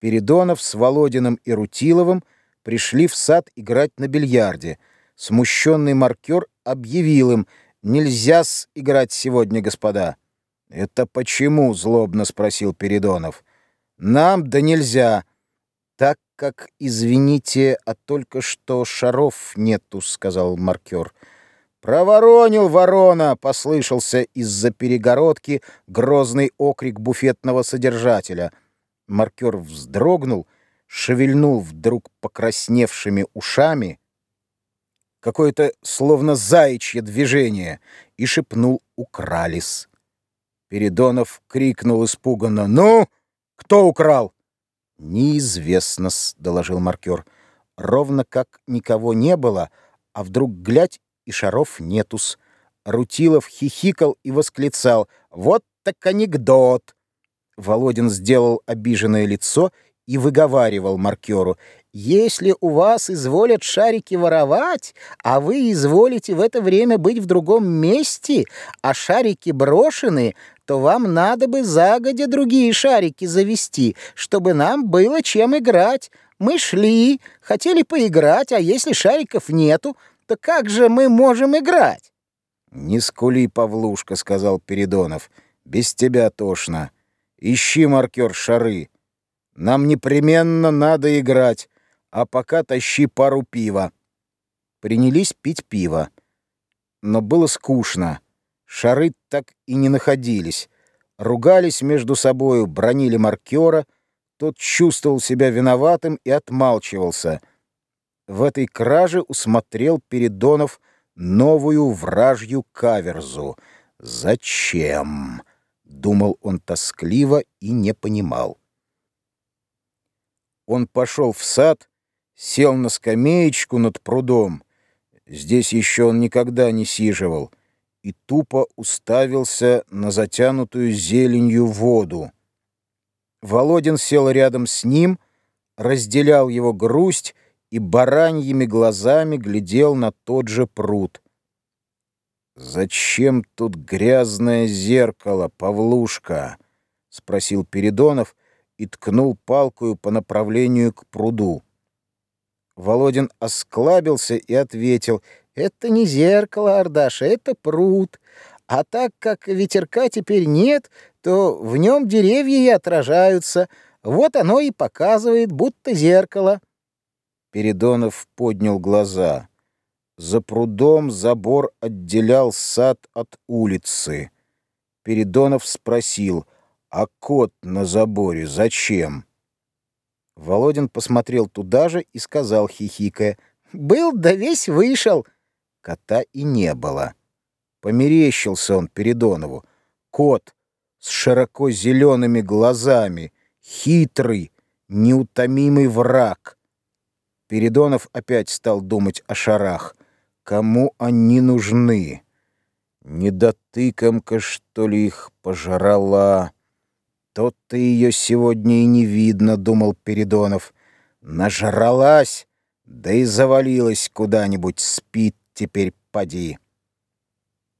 Передонов с Володиным и Рутиловым пришли в сад играть на бильярде. Смущенный маркер объявил им «Нельзя-с играть сегодня, господа». «Это почему?» — злобно спросил Передонов. «Нам да нельзя, так как, извините, а только что шаров нету», — сказал маркер. «Проворонил ворона!» — послышался из-за перегородки грозный окрик буфетного содержателя. Маркер вздрогнул, шевельнул вдруг покрасневшими ушами, какое-то словно заячье движение, и шепнул «Укрались». Передонов крикнул испуганно «Ну, кто украл?» «Неизвестно-с», — доложил маркер. Ровно как никого не было, а вдруг глядь, и шаров нетус. Рутилов хихикал и восклицал «Вот так анекдот!» Володин сделал обиженное лицо и выговаривал маркеру «Если у вас изволят шарики воровать, а вы изволите в это время быть в другом месте, а шарики брошены, то вам надо бы загодя другие шарики завести, чтобы нам было чем играть. Мы шли, хотели поиграть, а если шариков нету, то как же мы можем играть?» «Не скули, Павлушка», — сказал Передонов. «Без тебя тошно. Ищи, маркер, шары. Нам непременно надо играть, а пока тащи пару пива». Принялись пить пиво. Но было скучно. Шары так и не находились. Ругались между собою, бронили маркера. Тот чувствовал себя виноватым и отмалчивался — в этой краже усмотрел Передонов новую вражью каверзу. «Зачем?» — думал он тоскливо и не понимал. Он пошел в сад, сел на скамеечку над прудом. Здесь еще он никогда не сиживал и тупо уставился на затянутую зеленью воду. Володин сел рядом с ним, разделял его грусть и бараньими глазами глядел на тот же пруд. «Зачем тут грязное зеркало, Павлушка?» — спросил Передонов и ткнул палкою по направлению к пруду. Володин осклабился и ответил, «Это не зеркало, Ардаша, это пруд. А так как ветерка теперь нет, то в нем деревья и отражаются. Вот оно и показывает, будто зеркало». Передонов поднял глаза. За прудом забор отделял сад от улицы. Передонов спросил, а кот на заборе зачем? Володин посмотрел туда же и сказал, хихикая, «Был да весь вышел». Кота и не было. Померещился он Передонову. Кот с широко зелеными глазами, хитрый, неутомимый враг — Передонов опять стал думать о шарах. Кому они нужны? Недотыкомка, что ли, их пожрала? Тот-то ее сегодня и не видно, думал Передонов. Нажралась, да и завалилась куда-нибудь, спит теперь поди.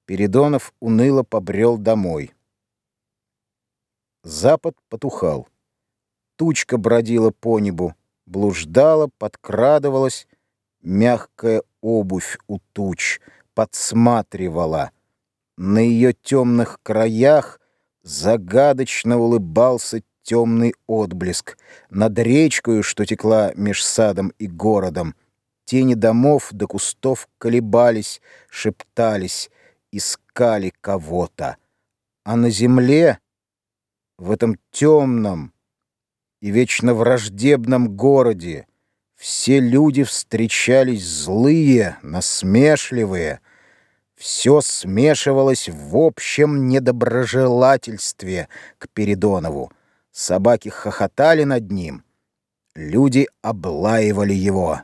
Передонов уныло побрел домой. Запад потухал. Тучка бродила по небу блуждала, подкрадывалась, мягкая обувь у туч, подсматривала. На ее темных краях загадочно улыбался темный отблеск. Над речкою, что текла меж садом и городом, тени домов до кустов колебались, шептались, искали кого-то. А на земле, в этом темном, и вечно враждебном городе все люди встречались злые, насмешливые. Все смешивалось в общем недоброжелательстве к Передонову. Собаки хохотали над ним. Люди облаивали его.